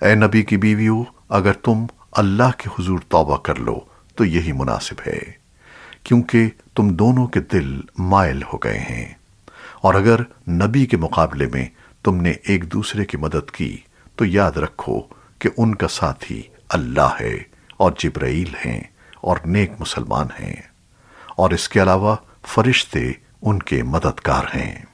اے نبی کی بیویو، اگر تم اللہ کے حضور توبہ کر لو، تو یہی مناسب ہے، کیونکہ تم دونوں کے دل مائل ہو گئے ہیں۔ اور اگر نبی کے مقابلے میں تم نے ایک دوسرے کی مدد کی، تو یاد رکھو کہ ان کا ساتھی اللہ ہے اور جبرائیل ہیں اور نیک مسلمان ہیں۔ اور اس کے علاوہ فرشتے ان کے مددگار ہیں۔